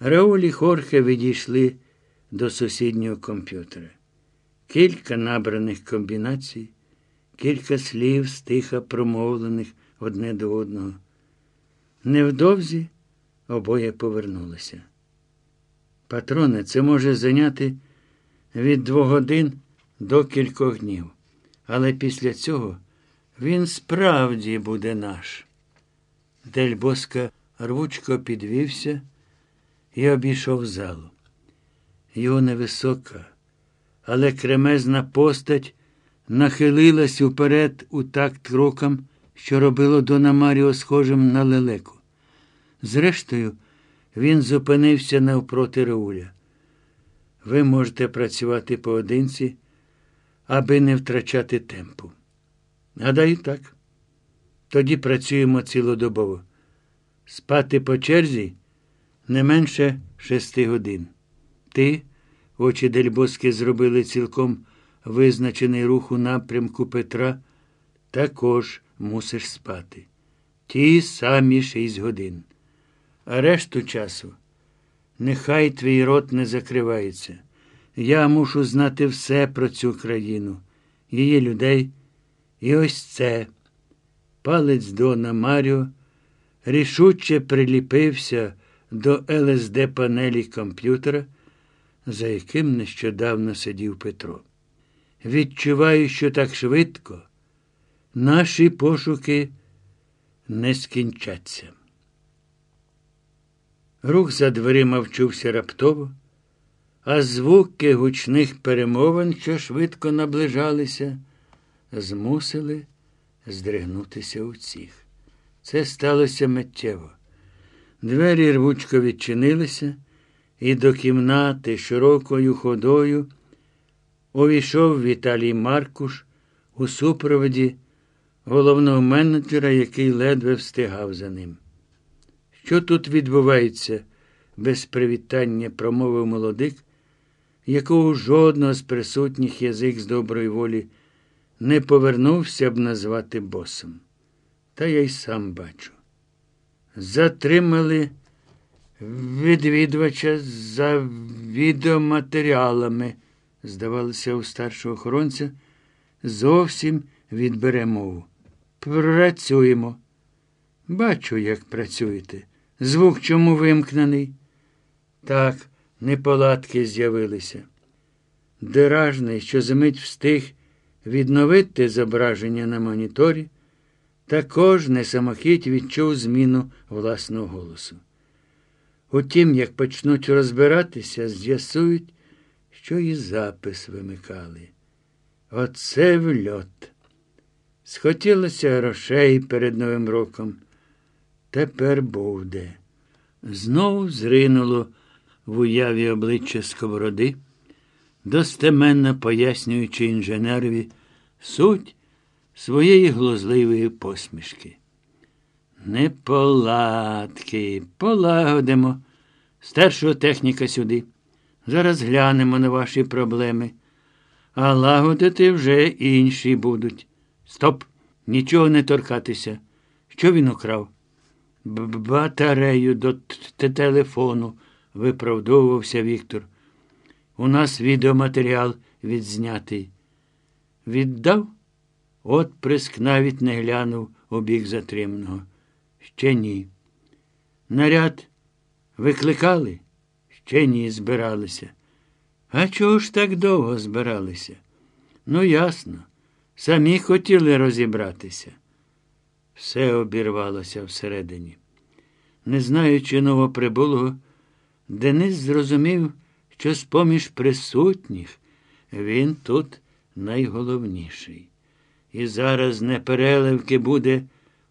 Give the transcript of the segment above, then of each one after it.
Рауль і Хорхе відійшли до сусіднього комп'ютера. Кілька набраних комбінацій, кілька слів стиха промовлених одне до одного. Невдовзі обоє повернулися. Патроне, це може зайняти від двох годин до кількох днів. Але після цього він справді буде наш. Дельбоска рвучко підвівся і обійшов залу. Його невисока, але кремезна постать нахилилась уперед у такт крокам, що робило Дона Маріо схожим на лелеку. Зрештою, він зупинився навпроти Рауля. Ви можете працювати поодинці, аби не втрачати темпу. Гадаю, так. Тоді працюємо цілодобово. Спати по черзі не менше шести годин. Ти, очі Дельбоски зробили цілком визначений рух у напрямку Петра, також мусиш спати. Ті самі шість годин. А решту часу нехай твій рот не закривається. Я мушу знати все про цю країну, її людей. І ось це. Палець Дона Маріо рішуче приліпився до ЛСД панелі комп'ютера, за яким нещодавно сидів Петро. Відчуваю, що так швидко наші пошуки не скінчаться. Рух за дверима вчувся раптово, а звуки гучних перемовин, що швидко наближалися, змусили здригнутися усіх. Це сталося миттєво. Двері рвучко відчинилися, і до кімнати широкою ходою увійшов Віталій Маркуш у супроводі головного менеджера, який ледве встигав за ним. Що тут відбувається? без привітання промовив молодик, якого жодного з присутніх язик з доброї волі не повернувся б назвати босом. Та я й сам бачу. Затримали відвідувача за відеоматеріалами, здавалося, у старшого охоронця, зовсім відбере мову. Працюємо. Бачу, як працюєте. Звук чому вимкнений? Так, неполадки з'явилися. Диражний, що замить встиг відновити зображення на моніторі, також не самохідь відчув зміну власного голосу. Утім, як почнуть розбиратися, з'ясують, що і запис вимикали. Оце вльот. Схотілося грошей перед Новим роком. Тепер буде. Знову зринуло в уяві обличчя сковороди, достеменно пояснюючи інженерові суть своєї глузливої посмішки. Неполадки, полагодимо. Старшого техніка сюди. Зараз глянемо на ваші проблеми. А лагодити вже інші будуть. Стоп, нічого не торкатися. Що він украв? Батарею до телефону, виправдовувався Віктор. У нас відеоматеріал відзнятий. Віддав? Отприск навіть не глянув у бік затриманого. Ще ні. Наряд викликали? Ще ні, збиралися. А чого ж так довго збиралися? Ну, ясно. Самі хотіли розібратися. Все обірвалося всередині. Не знаючи новоприбулого, Денис зрозумів, що з поміж присутніх він тут найголовніший. І зараз непереливки буде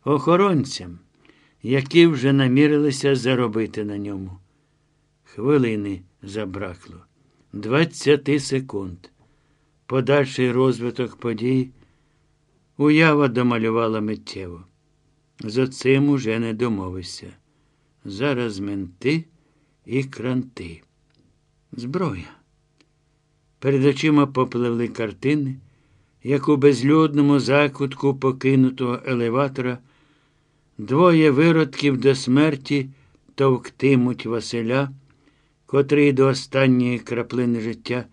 охоронцям, які вже намірилися заробити на ньому. Хвилини забракло. Двадцяти секунд. Подальший розвиток подій уява домалювала миттєво. З оцим уже не домовився. Зараз менти і кранти. Зброя. Перед очима попливли картини, як у безлюдному закутку покинутого елеватора двоє виродків до смерті товктимуть Василя котрий до останньої краплини життя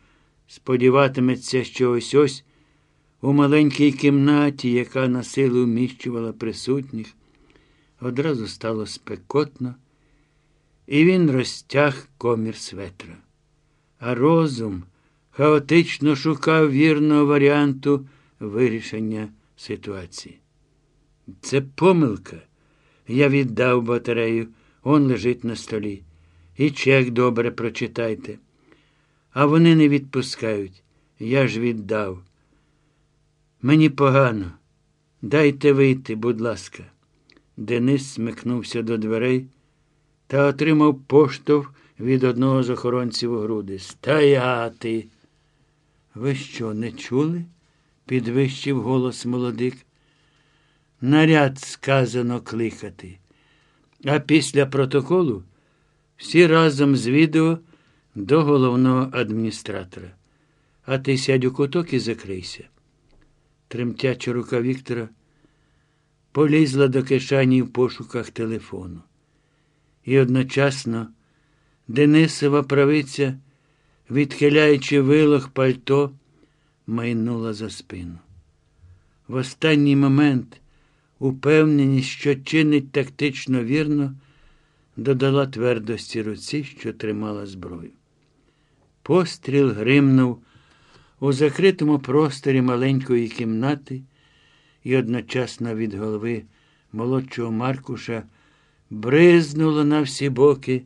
сподіватиметься, що ось ось у маленькій кімнаті, яка на силу вміщувала присутніх, одразу стало спекотно, і він розтяг комір светра. А розум хаотично шукав вірного варіанту вирішення ситуації. Це помилка. Я віддав батарею, он лежить на столі. І чек добре прочитайте. А вони не відпускають. Я ж віддав. Мені погано. Дайте вийти, будь ласка. Денис смикнувся до дверей та отримав поштовх від одного з охоронців у груди. Стояти. Ви що, не чули? підвищив голос молодик. Наряд сказано кликати. А після протоколу всі разом з відео до головного адміністратора. А ти сядь у куток і закрийся. Тремтяча рука Віктора полізла до кишані в пошуках телефону. І одночасно Денисова правиця, відхиляючи вилог пальто, майнула за спину. В останній момент упевненість, що чинить тактично вірно, додала твердості руці, що тримала зброю. Постріл гримнув у закритому просторі маленької кімнати, і одночасно від голови молодшого Маркуша бризнуло на всі боки,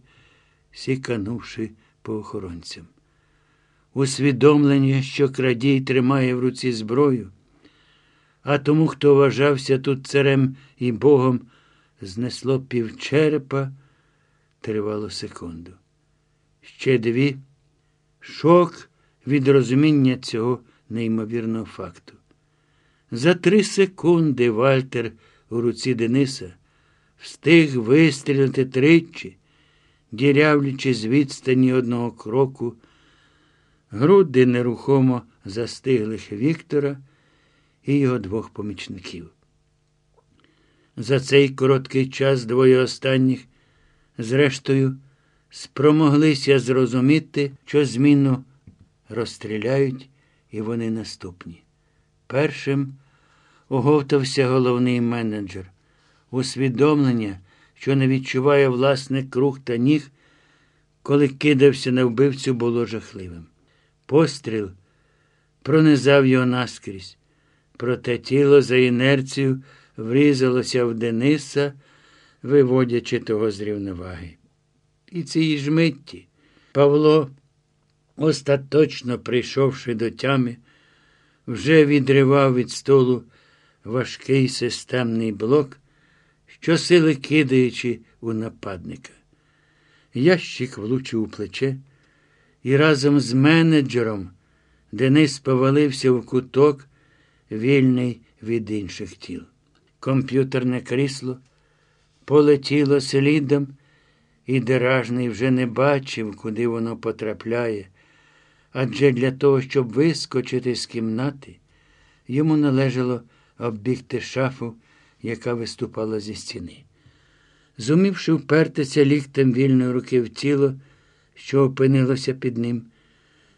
сіканувши по охоронцям. Усвідомлення, що крадій тримає в руці зброю, а тому, хто вважався тут царем і Богом, знесло півчерепа, тривало секунду. Ще дві шок від розуміння цього неймовірного факту. За три секунди Вальтер у руці Дениса встиг вистрілити тричі, дірявлячи з відстані одного кроку, груди нерухомо застиглих Віктора і його двох помічників. За цей короткий час двоє останніх, зрештою, спромоглися зрозуміти, що зміну розстріляють, і вони наступні. Першим оговтався головний менеджер. Усвідомлення, що не відчуває власних круг та ніг, коли кидався на вбивцю, було жахливим. Постріл пронизав його наскрізь, проте тіло за інерцію врізалося в Дениса, виводячи того з рівноваги. І цієї ж митті Павло, остаточно прийшовши до тями, вже відривав від столу важкий системний блок, щосили кидаючи у нападника. Ящик влучив у плече, і разом з менеджером Денис повалився в куток, вільний від інших тіл. Комп'ютерне крісло полетіло слідом, і Деражний вже не бачив, куди воно потрапляє. Адже для того, щоб вискочити з кімнати, йому належало оббігти шафу, яка виступала зі стіни. Зумівши впертися ліктем вільної руки в тіло, що опинилося під ним,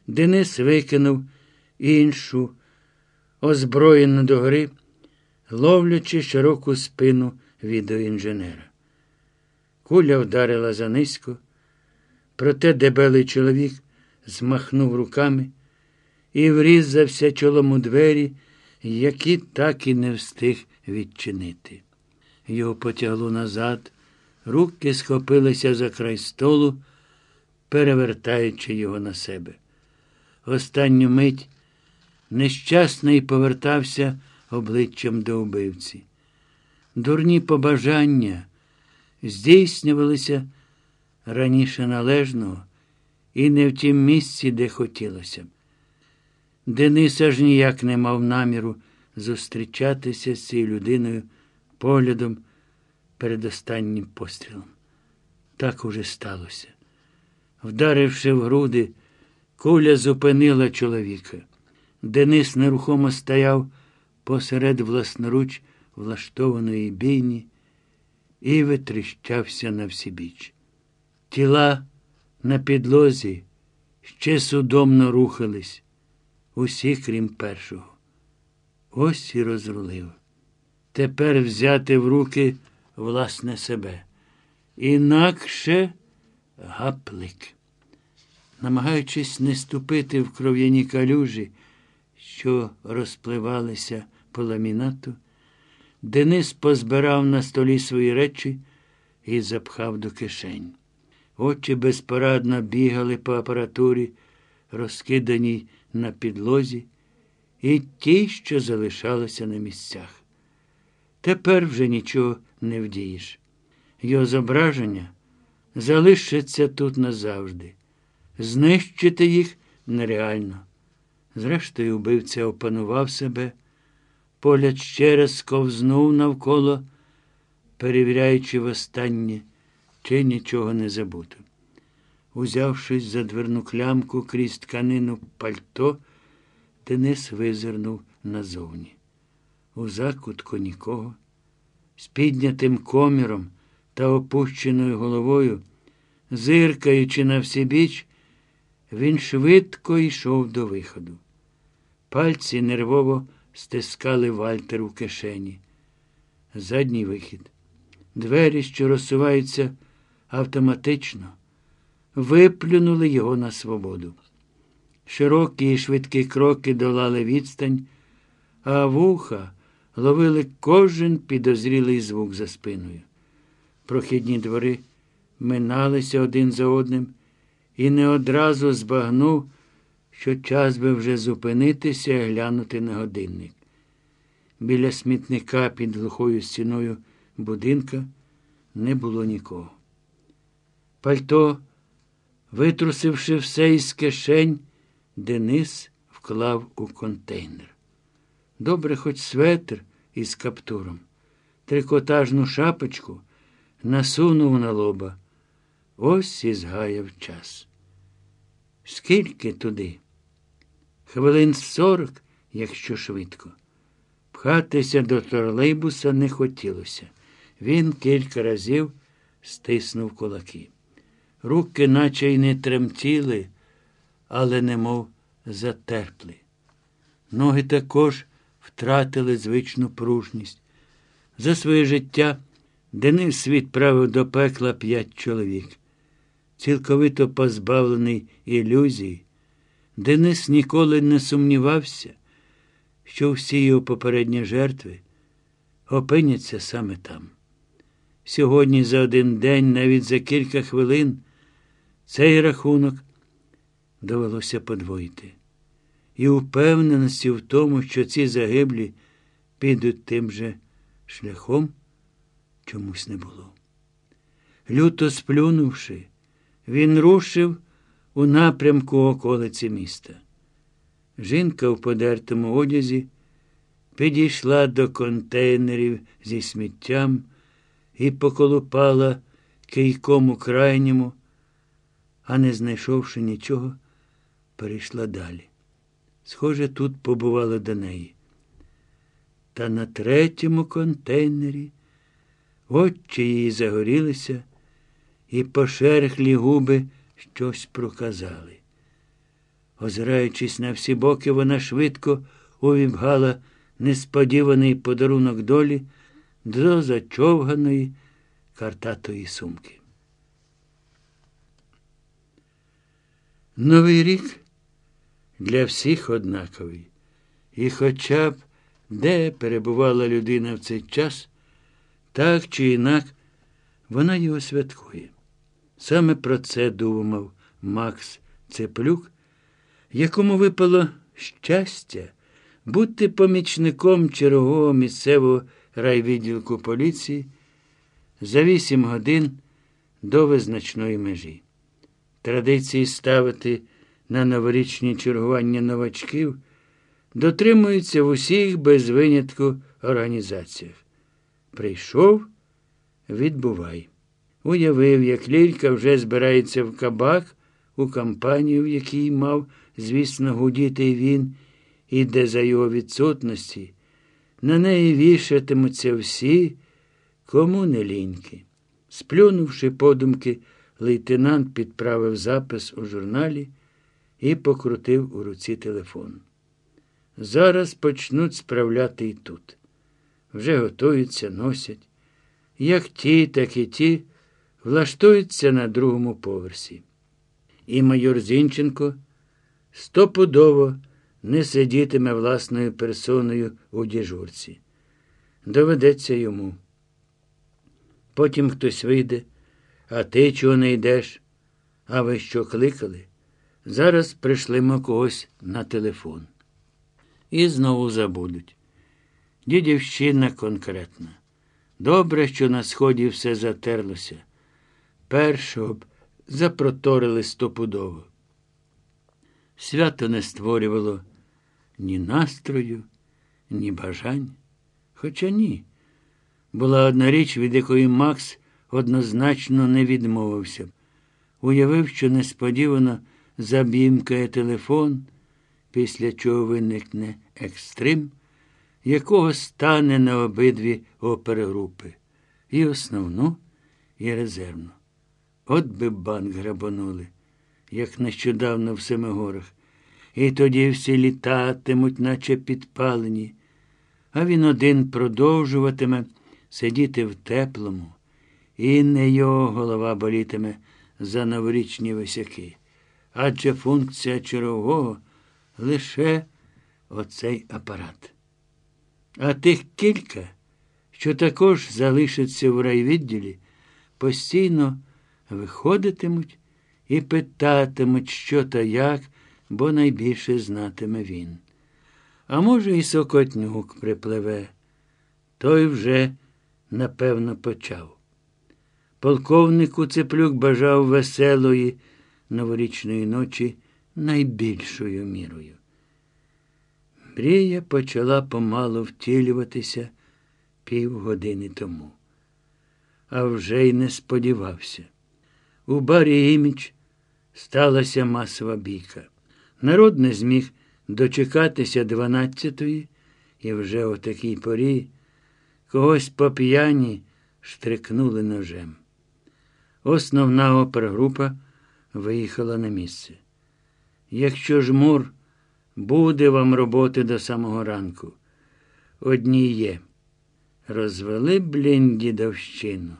Денис викинув іншу, озброєну догори, ловлячи широку спину відеоінженера. Куля вдарила занизько, проте дебелий чоловік змахнув руками і врізався чолом у двері, які так і не встиг відчинити. Його потягло назад, руки схопилися за край столу, перевертаючи його на себе. В Останню мить нещасний повертався обличчям до вбивці. Дурні побажання здійснювалися раніше належного і не в тім місці, де хотілося б. Денис аж ніяк не мав наміру зустрічатися з цією людиною поглядом перед останнім пострілом. Так уже сталося. Вдаривши в груди, куля зупинила чоловіка. Денис нерухомо стояв посеред власноруч влаштованої бійні і витріщався на всі біч. Тіла на підлозі ще судомно рухались, усі, крім першого. Ось і розрулив. Тепер взяти в руки власне себе. Інакше гаплик. Намагаючись не ступити в кров'яні калюжі, що розпливалися по ламінату, Денис позбирав на столі свої речі і запхав до кишень. Очі безпорадно бігали по апаратурі, розкиданій на підлозі, і ті, що залишалися на місцях. Тепер вже нічого не вдієш. Його зображення залишиться тут назавжди. Знищити їх нереально. Зрештою, вбивця опанував себе, погляд ще раз ковзнув навколо, перевіряючи востаннє, чи нічого не забуто. Узявшись за дверну клямку крізь тканину пальто, Денис визирнув назовні. У закутку нікого, з піднятим коміром та опущеною головою, зиркаючи на всібіч, він швидко йшов до виходу. Пальці нервово стискали Вальтер у кишені. Задній вихід. Двері, що розсуваються автоматично, виплюнули його на свободу. Широкі і швидкі кроки долали відстань, а вуха ловили кожен підозрілий звук за спиною. Прохідні двори миналися один за одним і не одразу збагнув, що час би вже зупинитися і глянути на годинник. Біля смітника під глухою стіною будинка не було нікого. Пальто, витрусивши все із кишень, Денис вклав у контейнер. Добре, хоч светр із каптуром, трикотажну шапочку насунув на лоба. Ось і згаяв час. Скільки туди? Хвилин сорок, якщо швидко. Пхатися до тролейбуса не хотілося. Він кілька разів стиснув кулаки. Руки, наче й не тремтіли, але немов затерпли. Ноги також втратили звичну пружність. За своє життя Денис відправив до пекла п'ять чоловік. Цілковито позбавлений ілюзій, Денис ніколи не сумнівався, що всі його попередні жертви опиняться саме там. Сьогодні за один день, навіть за кілька хвилин, цей рахунок довелося подвоїти. І впевненості в тому, що ці загиблі підуть тим же шляхом, чомусь не було. Люто сплюнувши, він рушив у напрямку околиці міста. Жінка в подертому одязі підійшла до контейнерів зі сміттям і поколупала кийком у крайньому, а не знайшовши нічого, перейшла далі. Схоже, тут побували до неї. Та на третьому контейнері очі її загорілися, і пошерхлі губи щось проказали. Озираючись на всі боки, вона швидко увібгала несподіваний подарунок долі до зачовганої картатої сумки. Новий рік для всіх однаковий. І хоча б де перебувала людина в цей час, так чи інак вона його святкує. Саме про це думав Макс Цеплюк, якому випало щастя бути помічником чергового місцевого райвідділку поліції за вісім годин до визначної межі. Традиції ставити на новорічні чергування новачків дотримуються в усіх без винятку організаціях. Прийшов, відбувай. Уявив, як Лілька вже збирається в кабак у кампанію, в якій мав, звісно, гудіти він, і де за його відсутності на неї вішатимуться всі, кому не ліньки. Сплюнувши подумки лейтенант підправив запис у журналі і покрутив у руці телефон. Зараз почнуть справляти і тут. Вже готуються, носять. Як ті, так і ті влаштуються на другому поверсі. І майор Зінченко стопудово не сидітиме власною персоною у діжурці. Доведеться йому. Потім хтось вийде, а ти чого не йдеш? А ви що кликали? Зараз прийшлимо когось на телефон. І знову забудуть. Дідівщина конкретна. Добре, що на сході все затерлося. Першого б запроторили стопудово. Свято не створювало ні настрою, ні бажань. Хоча ні. Була одна річ, від якої Макс однозначно не відмовився. Уявив, що несподівано забімкає телефон, після чого виникне екстрим, якого стане на обидві опергрупи. І основну, і резервну. От би банк грабанули, як нещодавно в Семигорах. І тоді всі літатимуть, наче підпалені, а він один продовжуватиме сидіти в теплому, і не його голова болітиме за новорічні висяки. Адже функція чергового лише оцей апарат. А тих кілька, що також залишаться в райвідділі, постійно виходитимуть і питатимуть, що та як, бо найбільше знатиме він. А може, і Сокотнюк припливе. Той вже, напевно, почав. Полковнику Цеплюк бажав веселої новорічної ночі найбільшою мірою. Мрія почала помало втілюватися півгодини тому. А вже й не сподівався. У барі імідж сталася масова бійка. Народ не зміг дочекатися дванадцятої, і вже о такій порі когось по п'яні штрикнули ножем. Основна опергрупа виїхала на місце. Якщо ж мур, буде вам роботи до самого ранку. Одні є. Розвели, блін, дідовщину.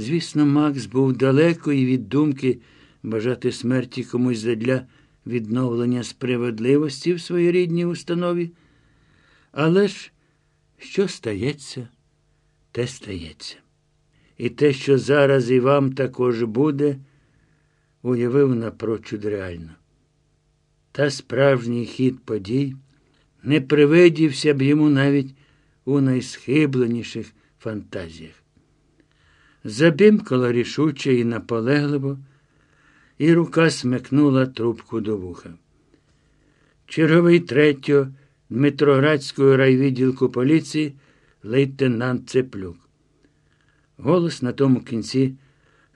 Звісно, Макс був далеко і від думки бажати смерті комусь задля відновлення справедливості в своїй рідній установі. Але ж що стається, те стається. І те, що зараз і вам також буде, уявив напрочуд реально. Та справжній хід подій не привидівся б йому навіть у найсхибленіших фантазіях. Забімкала рішуче і наполегливо, і рука смикнула трубку до вуха. Черговий третього Дмитроградського райвідділку поліції лейтенант Цеплюк. Голос на тому кінці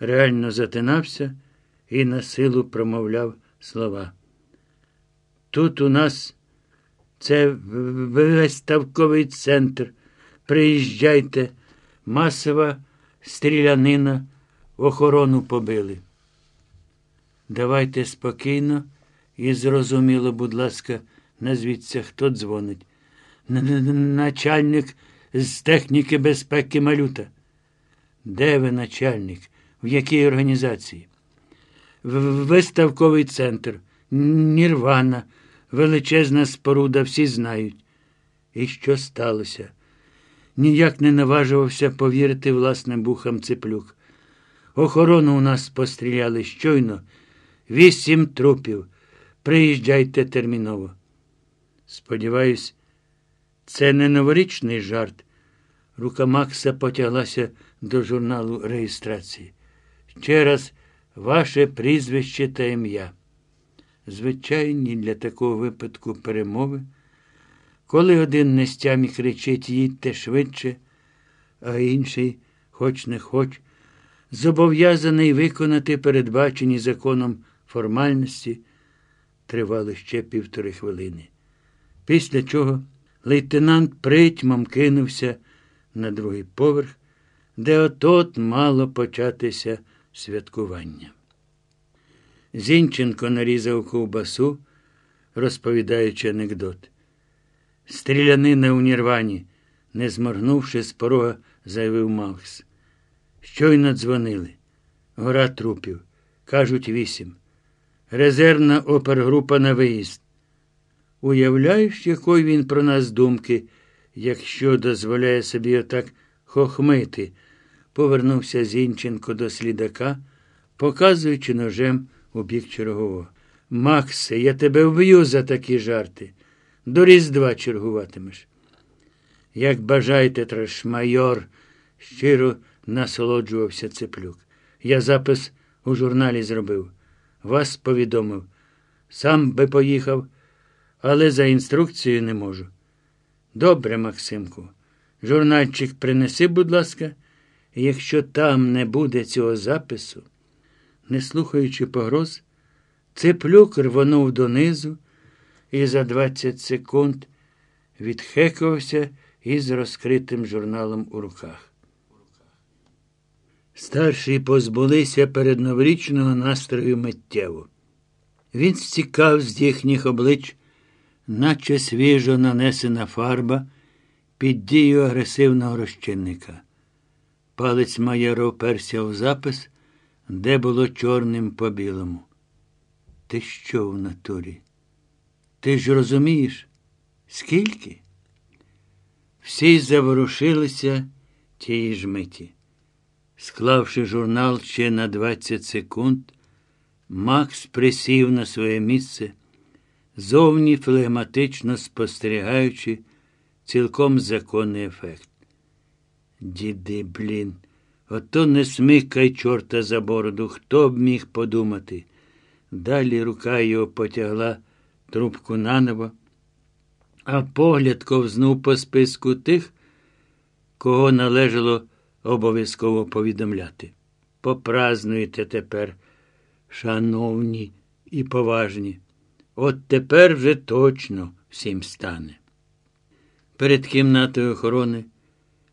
реально затинався і на силу промовляв слова. Тут у нас це виставковий центр. Приїжджайте, масова стрілянина, охорону побили. Давайте спокійно і зрозуміло, будь ласка, назвіться, хто дзвонить. Начальник з техніки безпеки Малюта. Де ви начальник? В якій організації? В Виставковий центр, Нірвана, величезна споруда, всі знають. І що сталося? Ніяк не наважувався повірити власним бухам цеплюк. Охорону у нас постріляли щойно. Вісім трупів. Приїжджайте терміново. Сподіваюсь, це не новорічний жарт. Рука Макса потяглася до журналу реєстрації. Ще раз ваше прізвище та ім'я. Звичайні для такого випадку перемови. Коли один нестямі кричить їдьте швидше, а інший, хоч не хоч, зобов'язаний виконати передбачені законом формальності, тривали ще півтори хвилини. Після чого лейтенант притьмом кинувся на другий поверх, де отот мало початися святкування. Зінченко нарізав ковбасу, розповідаючи анекдот. Стрілянина у Нірвані, не зморгнувши з порога, заявив Макс. Щойно дзвонили. Гора трупів. Кажуть, вісім. Резервна опергрупа на виїзд. Уявляєш, якої він про нас думки, якщо дозволяє собі отак хохмити, повернувся Зінченко до слідака, показуючи ножем у бік чергового. Максе, я тебе вб'ю за такі жарти. До Різдва чергуватимеш. Як бажаєте, треш майор, щиро насолоджувався Цеплюк. Я запис у журналі зробив. Вас повідомив. Сам би поїхав, але за інструкцією не можу. Добре, Максимку. Журнальчик принеси, будь ласка, якщо там не буде цього запису, не слухаючи погроз, Цеплюк рвонув донизу і за 20 секунд відхекався із розкритим журналом у руках. Старші позбулися перед новорічного настрою миттєво. Він стікав з їхніх облич, наче свіжо нанесена фарба під дією агресивного розчинника. Палець майора оперся в запис, де було чорним по білому. Ти що в натурі? Ти ж розумієш, скільки? Всі заворушилися тієї ж миті. Склавши журнал ще на 20 секунд, Макс присів на своє місце, зовні флегматично спостерігаючи цілком законний ефект. Діди, блін, ото не смикай чорта за бороду, хто б міг подумати. Далі рука його потягла трубку наново, а погляд ковзнув по списку тих, кого належало обов'язково повідомляти. Попразнуйте тепер, шановні і поважні. От тепер вже точно всім стане. Перед кімнатою охорони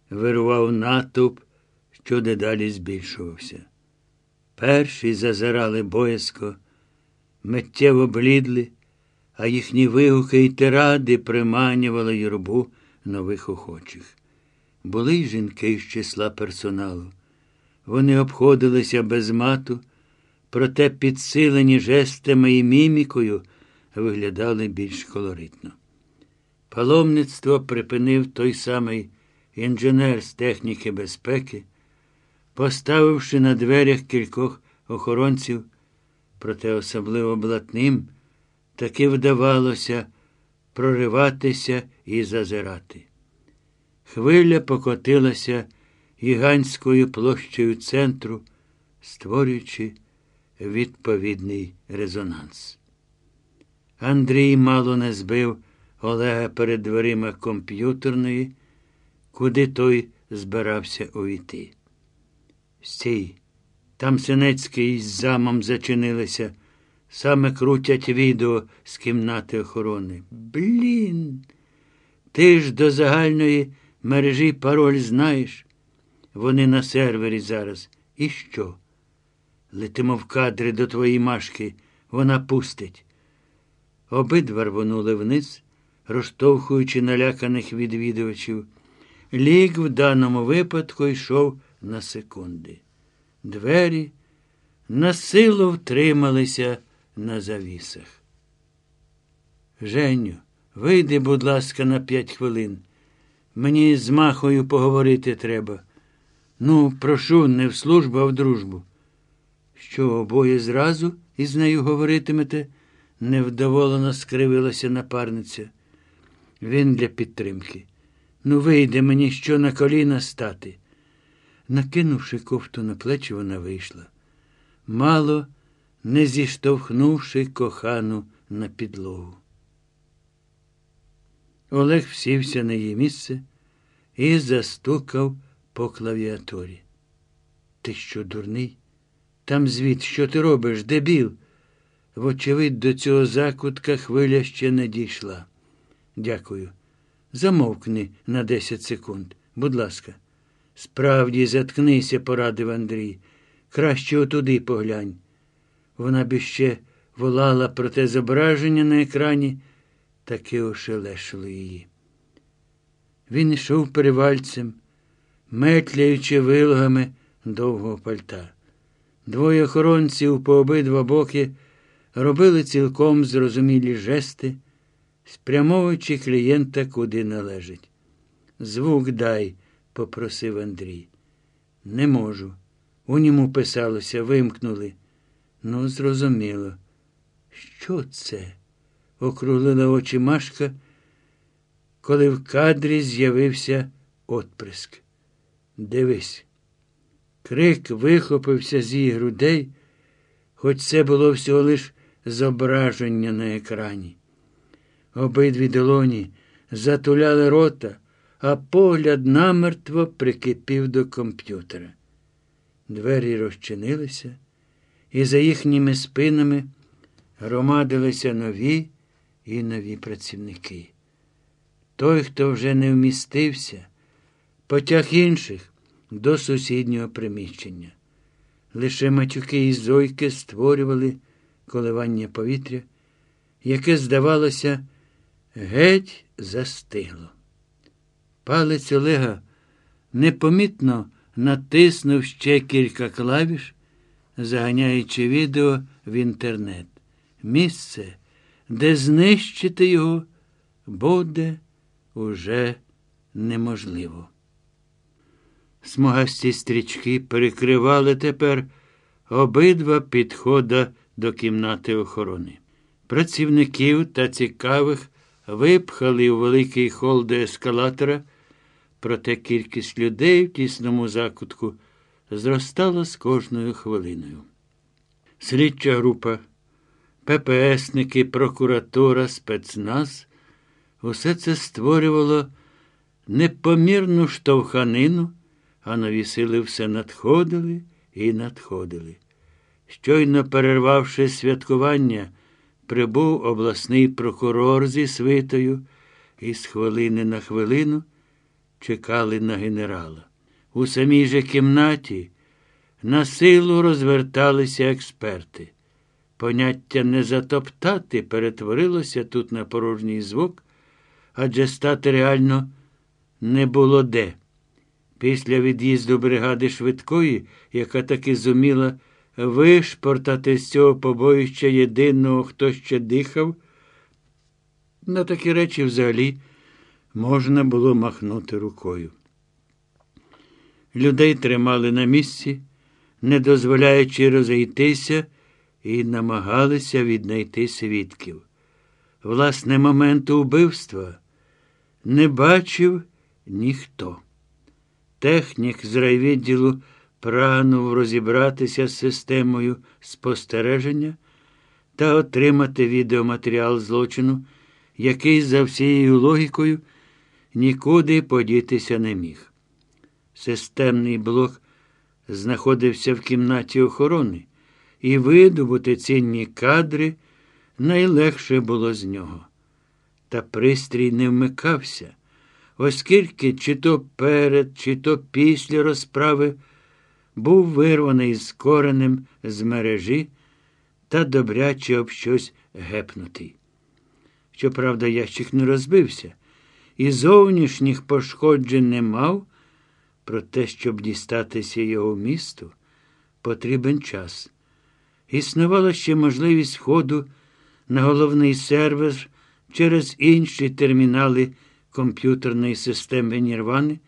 вирував натовп, що дедалі збільшувався. Перші зазирали боязко, миттєво блідли, а їхні вигуки й тиради приманювали юрбу нових охочих. Були й жінки з числа персоналу. Вони обходилися без мату, проте підсилені жестами і мімікою виглядали більш колоритно. Паломництво припинив той самий інженер з техніки безпеки, поставивши на дверях кількох охоронців, проте особливо блатним, таки вдавалося прориватися і зазирати. Хвиля покотилася гігантською площею центру, створюючи відповідний резонанс. Андрій мало не збив Олега перед дверима комп'ютерної, куди той збирався увійти. Стій, там Синецький з замом зачинилися, саме крутять відео з кімнати охорони. Блін, ти ж до загальної мережі пароль знаєш. Вони на сервері зараз. І що? Летимо в кадри до твоєї машки, вона пустить. Обидва рвонули вниз, розштовхуючи наляканих відвідувачів. Лік в даному випадку йшов на секунди. Двері насилу втрималися на завісах. Женю, вийди, будь ласка, на п'ять хвилин. Мені з махою поговорити треба. Ну, прошу, не в службу, а в дружбу. Що, обоє зразу із нею говоритимете? невдоволено скривилася напарниця. Він для підтримки. Ну, вийде мені що на коліна стати. Накинувши кофту на плечі, вона вийшла. Мало не зіштовхнувши кохану на підлогу. Олег всівся на її місце і застукав по клавіатурі. Ти що, дурний? Там звід, що ти робиш, дебіл? Вочевидь, до цього закутка хвиля ще не дійшла. Дякую. Замовкни на 10 секунд. Будь ласка. Справді, заткнися, порадив Андрій. Краще отуди поглянь. Вона б іще волала, проте зображення на екрані таки ошелешило її. Він йшов перевальцем, метляючи вилогами довгого пальта. Двоє охоронців по обидва боки робили цілком зрозумілі жести, спрямовуючи клієнта куди належить. Звук дай, попросив Андрій. Не можу. У ньому писалося, вимкнули. Ну, зрозуміло. Що це? округлила очі Машка, коли в кадрі з'явився отприск. Дивись. Крик вихопився з її грудей, хоч це було всього лиш зображення на екрані. Обидві долоні затуляли рота, а погляд намертво прикипів до комп'ютера. Двері розчинилися, і за їхніми спинами громадилися нові і нові працівники. Той, хто вже не вмістився, потяг інших до сусіднього приміщення. Лише матюки і зойки створювали коливання повітря, яке, здавалося, геть застигло. Палець Олега непомітно натиснув ще кілька клавіш, заганяючи відео в інтернет. Місце, де знищити його, буде уже неможливо. Смугасті стрічки перекривали тепер обидва підхода до кімнати охорони. Працівників та цікавих випхали у великий хол до ескалатора, проте кількість людей в тісному закутку зростала з кожною хвилиною. Слідча група, ППСники, прокуратура, спецназ усе це створювало непомірну штовханину, а нові сили все надходили і надходили. Щойно перервавши святкування, прибув обласний прокурор зі свитою і з хвилини на хвилину чекали на генерала. У самій же кімнаті на силу розверталися експерти. Поняття не затоптати перетворилося тут на порожній звук, адже стати реально не було де. Після від'їзду бригади швидкої, яка таки зуміла вишпортати з цього побоїща єдиного, хто ще дихав, на такі речі взагалі можна було махнути рукою. Людей тримали на місці, не дозволяючи розійтися, і намагалися віднайти свідків. Власне, моменту вбивства не бачив ніхто. Технік з райвідділу прагнув розібратися з системою спостереження та отримати відеоматеріал злочину, який, за всією логікою, нікуди подітися не міг. Системний блок знаходився в кімнаті охорони, і видобути цінні кадри найлегше було з нього. Та пристрій не вмикався, оскільки чи то перед, чи то після розправи був вирваний з коренем з мережі та добряче об щось гепнутий. Щоправда, ящик не розбився, і зовнішніх пошкоджень не мав, проте, щоб дістатися його місту, потрібен час. Існувала ще можливість входу на головний сервер через інші термінали комп'ютерної системи Нірвани,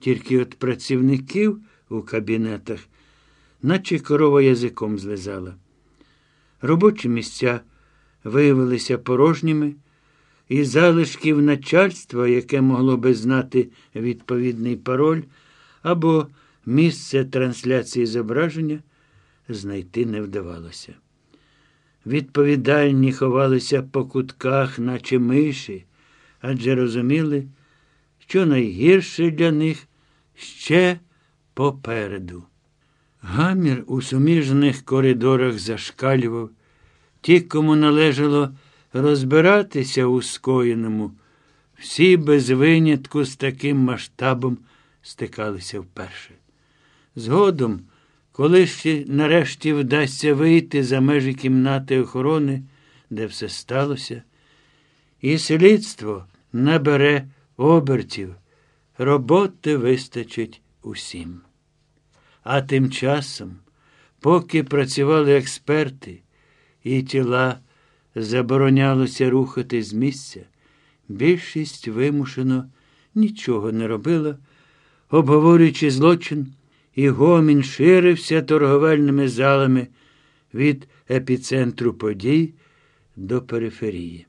тільки от працівників у кабінетах, наче корова язиком злизала. Робочі місця виявилися порожніми, і залишків начальства, яке могло би знати відповідний пароль або місце трансляції зображення, знайти не вдавалося. Відповідальні ховалися по кутках, наче миші, адже розуміли, що найгірше для них ще попереду. Гамір у суміжних коридорах зашкалював, ті, кому належало розбиратися у скоєному, всі без винятку з таким масштабом стикалися вперше. Згодом, Коли ще нарешті вдасться вийти за межі кімнати охорони, де все сталося, і слідство набере обертів, роботи вистачить усім. А тим часом, поки працювали експерти, і тіла заборонялося рухати з місця, більшість вимушено нічого не робила, обговорюючи злочин, і гомін ширився торговельними залами від епіцентру подій до периферії.